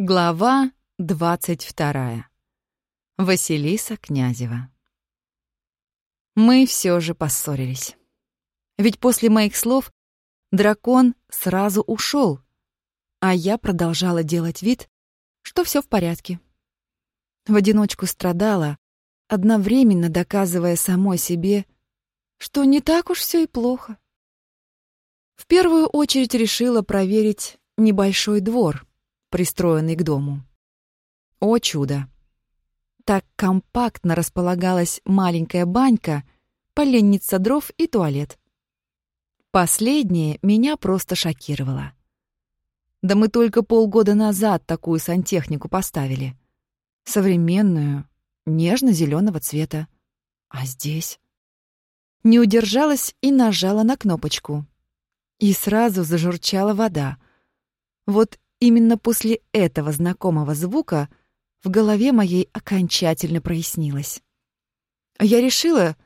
Глава двадцать вторая. Василиса Князева. Мы все же поссорились. Ведь после моих слов дракон сразу ушел, а я продолжала делать вид, что все в порядке. В одиночку страдала, одновременно доказывая самой себе, что не так уж все и плохо. В первую очередь решила проверить небольшой двор — пристроенный к дому. О чудо! Так компактно располагалась маленькая банька, поленница дров и туалет. Последнее меня просто шокировало. Да мы только полгода назад такую сантехнику поставили. Современную, нежно-зеленого цвета. А здесь... Не удержалась и нажала на кнопочку. И сразу зажурчала вода. Вот Именно после этого знакомого звука в голове моей окончательно прояснилось. Я решила,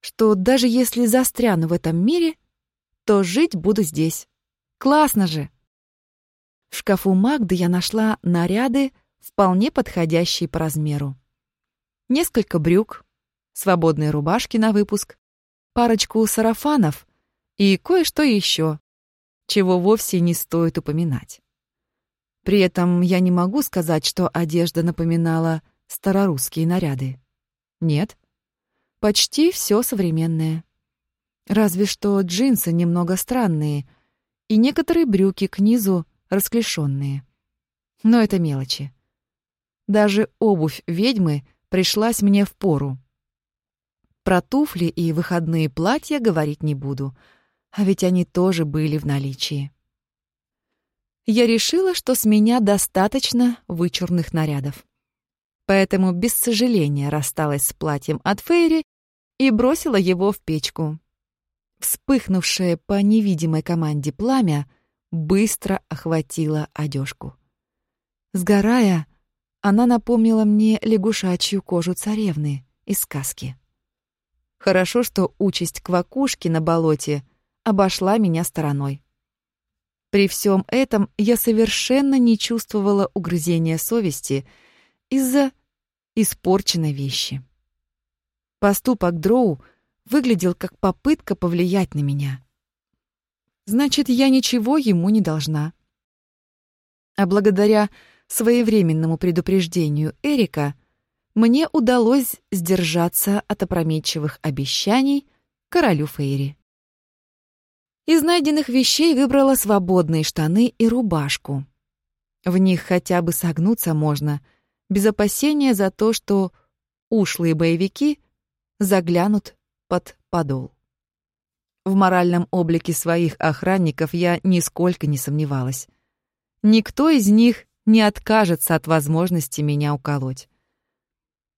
что даже если застряну в этом мире, то жить буду здесь. Классно же! В шкафу Магды я нашла наряды, вполне подходящие по размеру. Несколько брюк, свободные рубашки на выпуск, парочку сарафанов и кое-что еще, чего вовсе не стоит упоминать. При этом я не могу сказать, что одежда напоминала старорусские наряды. Нет. Почти все современное. Разве что джинсы немного странные и некоторые брюки к низу расклешенные. Но это мелочи. Даже обувь ведьмы пришлась мне в пору. Про туфли и выходные платья говорить не буду, а ведь они тоже были в наличии я решила, что с меня достаточно вычурных нарядов. Поэтому без сожаления рассталась с платьем от Фейри и бросила его в печку. Вспыхнувшее по невидимой команде пламя быстро охватило одежку. Сгорая, она напомнила мне лягушачью кожу царевны из сказки. Хорошо, что участь квакушки на болоте обошла меня стороной. При всем этом я совершенно не чувствовала угрызения совести из-за испорченной вещи. Поступок Дроу выглядел как попытка повлиять на меня. Значит, я ничего ему не должна. А благодаря своевременному предупреждению Эрика мне удалось сдержаться от опрометчивых обещаний королю Фейри. Из найденных вещей выбрала свободные штаны и рубашку. В них хотя бы согнуться можно, без опасения за то, что ушлые боевики заглянут под подол. В моральном облике своих охранников я нисколько не сомневалась. Никто из них не откажется от возможности меня уколоть.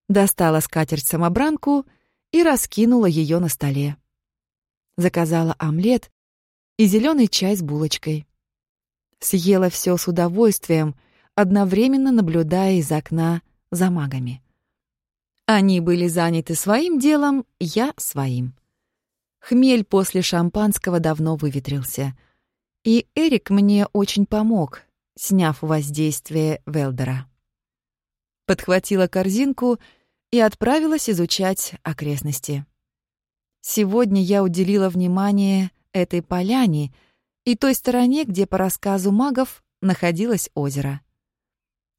Достала скатерть-самобранку и раскинула ее на столе. Заказала омлет и зеленый чай с булочкой. Съела все с удовольствием, одновременно наблюдая из окна за магами. Они были заняты своим делом, я — своим. Хмель после шампанского давно выветрился. И Эрик мне очень помог, сняв воздействие Велдера. Подхватила корзинку и отправилась изучать окрестности. Сегодня я уделила внимание этой поляне и той стороне, где, по рассказу магов, находилось озеро.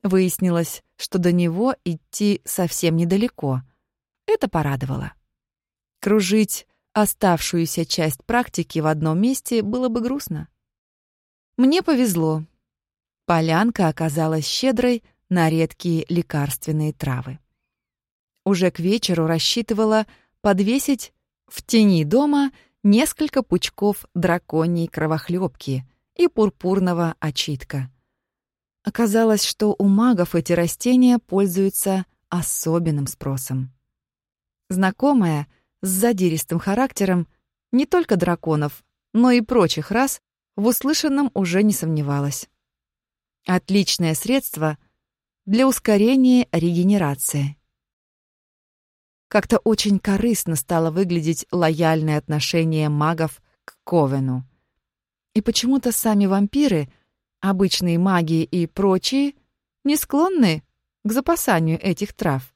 Выяснилось, что до него идти совсем недалеко. Это порадовало. Кружить оставшуюся часть практики в одном месте было бы грустно. Мне повезло. Полянка оказалась щедрой на редкие лекарственные травы. Уже к вечеру рассчитывала подвесить в тени дома несколько пучков драконьей кровохлебки и пурпурного очитка. Оказалось, что у магов эти растения пользуются особенным спросом. Знакомая с задиристым характером не только драконов, но и прочих рас в услышанном уже не сомневалась. Отличное средство для ускорения регенерации. Как-то очень корыстно стало выглядеть лояльное отношение магов к Ковену. И почему-то сами вампиры, обычные маги и прочие, не склонны к запасанию этих трав.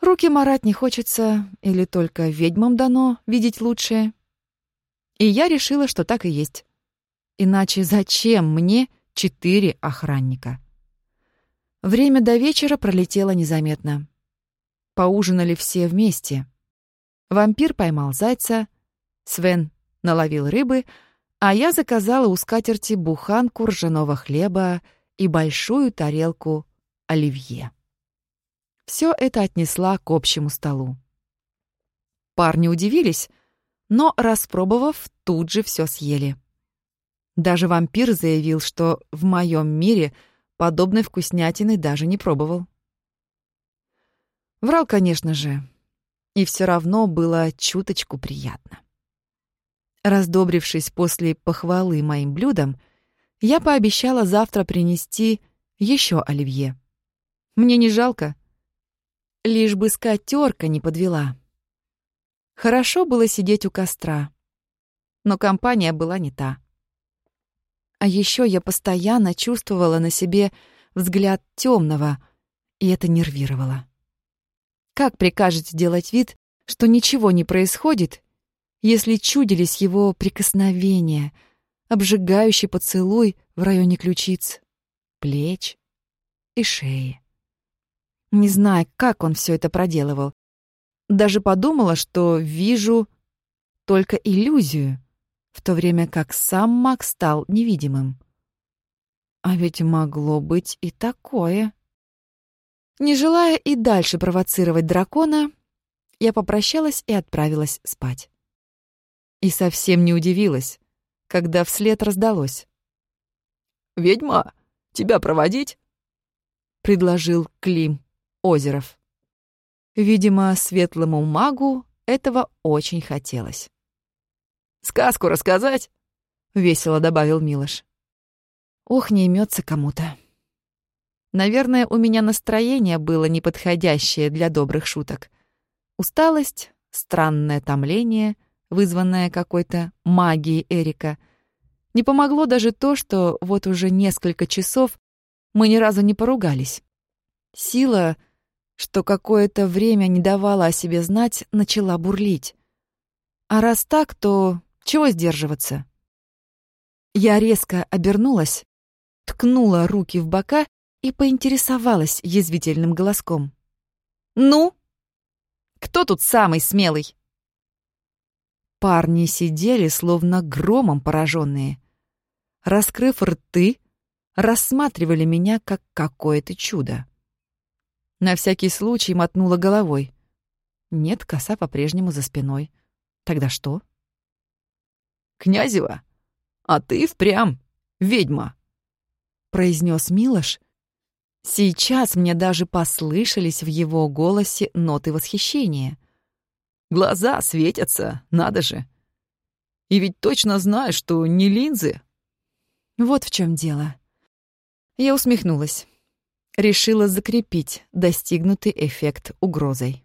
Руки марать не хочется, или только ведьмам дано видеть лучшее. И я решила, что так и есть. Иначе зачем мне четыре охранника? Время до вечера пролетело незаметно. Поужинали все вместе. Вампир поймал зайца, Свен наловил рыбы, а я заказала у скатерти буханку ржаного хлеба и большую тарелку оливье. Все это отнесла к общему столу. Парни удивились, но, распробовав, тут же все съели. Даже вампир заявил, что в моем мире подобной вкуснятины даже не пробовал. Врал, конечно же, и все равно было чуточку приятно. Раздобрившись после похвалы моим блюдам, я пообещала завтра принести еще оливье. Мне не жалко, Лишь бы скатерка не подвела. Хорошо было сидеть у костра, но компания была не та. А еще я постоянно чувствовала на себе взгляд темного, и это нервировало. Как прикажете делать вид, что ничего не происходит, если чудились его прикосновения, обжигающий поцелуй в районе ключиц, плеч и шеи? не зная, как он все это проделывал. Даже подумала, что вижу только иллюзию, в то время как сам маг стал невидимым. А ведь могло быть и такое. Не желая и дальше провоцировать дракона, я попрощалась и отправилась спать. И совсем не удивилась, когда вслед раздалось. «Ведьма, тебя проводить?» — предложил Клим. Озеров. Видимо, светлому магу этого очень хотелось. «Сказку рассказать?» — весело добавил Милош. «Ох, не имется кому-то». Наверное, у меня настроение было неподходящее для добрых шуток. Усталость, странное томление, вызванное какой-то магией Эрика. Не помогло даже то, что вот уже несколько часов мы ни разу не поругались. Сила, что какое-то время не давала о себе знать, начала бурлить. А раз так, то чего сдерживаться? Я резко обернулась, ткнула руки в бока и поинтересовалась язвительным голоском. «Ну? Кто тут самый смелый?» Парни сидели, словно громом пораженные. Раскрыв рты, рассматривали меня как какое-то чудо. На всякий случай мотнула головой. Нет, коса по-прежнему за спиной. Тогда что? «Князева, а ты впрямь ведьма», — произнес Милош. Сейчас мне даже послышались в его голосе ноты восхищения. «Глаза светятся, надо же. И ведь точно знаешь, что не линзы». Вот в чем дело. Я усмехнулась решила закрепить достигнутый эффект угрозой.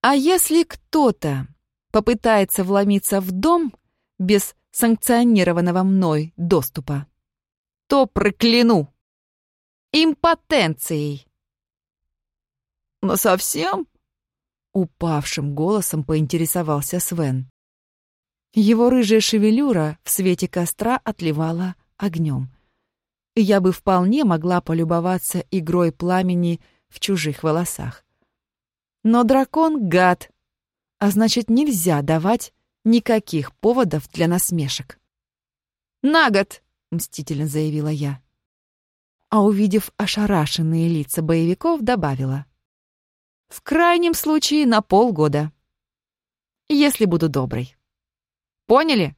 А если кто-то попытается вломиться в дом без санкционированного мной доступа, то прокляну импотенцией. Но совсем? Упавшим голосом поинтересовался Свен. Его рыжая шевелюра в свете костра отливала огнем я бы вполне могла полюбоваться игрой пламени в чужих волосах. Но дракон — гад, а значит, нельзя давать никаких поводов для насмешек. «На год!» — мстительно заявила я. А увидев ошарашенные лица боевиков, добавила. «В крайнем случае на полгода. Если буду доброй. Поняли?»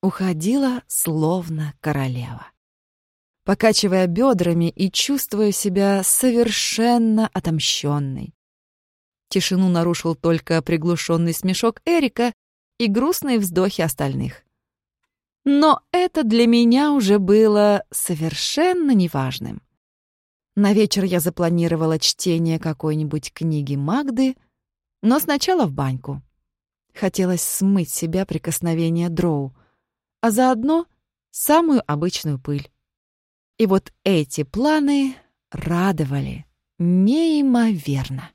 Уходила словно королева покачивая бедрами и чувствуя себя совершенно отомщенной. Тишину нарушил только приглушенный смешок Эрика и грустные вздохи остальных. Но это для меня уже было совершенно неважным. На вечер я запланировала чтение какой-нибудь книги Магды, но сначала в баньку. Хотелось смыть себя прикосновение дроу, а заодно самую обычную пыль. И вот эти планы радовали неимоверно.